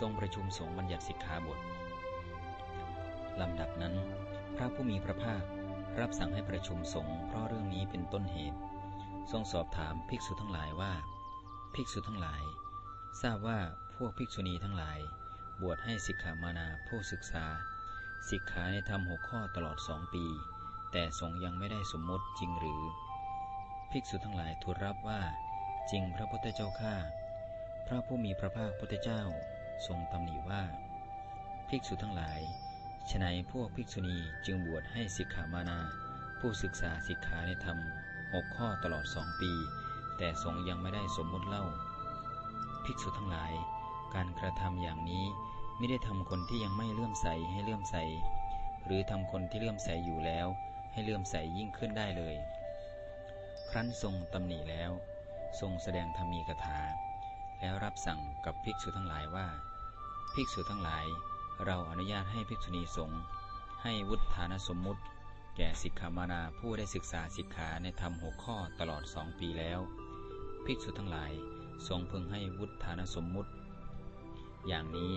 ทรงประชุมสงฆ์บัญญัติสิกขาบทลำดับนั้น พระผู้มีพระภาครับสั่งให้ประชุมสงฆ์เพราะเรื่องนี้เป็นต้นเหตุ ทรงสอบถามภิกษุทั้งหลายว่า ภิกษุทั้งหลาย ทราบว่าพวกภิกษุณีทั้งหลาย บวชให้สิกขามานาผู้ศึกษา สิกขาในธรรมหกข้อตลอดสองปี แต่สงฆ์ยังไม่ได้สมมติจริงหรือ ภิกษุทั้งหลายทูลรับว่า จริงพระพุทธเจ้าข้าพระผู้มีพระภาคพุทธเจ้า ทรงตำหนิว่า ภิกษุทั้งหลายฉนัยพวกภิกษุณีจึงบวชให้สิกขามานา ผู้ศึกษาสิกขาในธรรมหกข้อตลอดสองปี แต่สงยังไม่ได้สมมุติเล่า ภิกษุทั้งหลาย การกระทำอย่างนี้ไม่ได้ทำคนที่ยังไม่เลื่อมใสให้เลื่อมใส หรือทำคนที่เลื่อมใสอยู่แล้ว ให้เลื่อมใสยิ่งขึ้นได้เลย ครั้นทรงตำหนิแล้ว ทรงแสดงธรรมีกถา แล้วรับสั่งกับภิกษุทั้งหลายว่า ภิกษุทั้งหลาย เราอนุญาตให้ภิกษุณีสงฆ์ให้วุฒานสมมุติ แก่สิกขามานาผู้ได้ศึกษาสิกขาในธรรมหกข้อตลอดสองปีแล้ว ภิกษุทั้งหลายทรงพึงให้วุฒานสมมุติ อย่างนี้